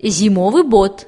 зимовый бот.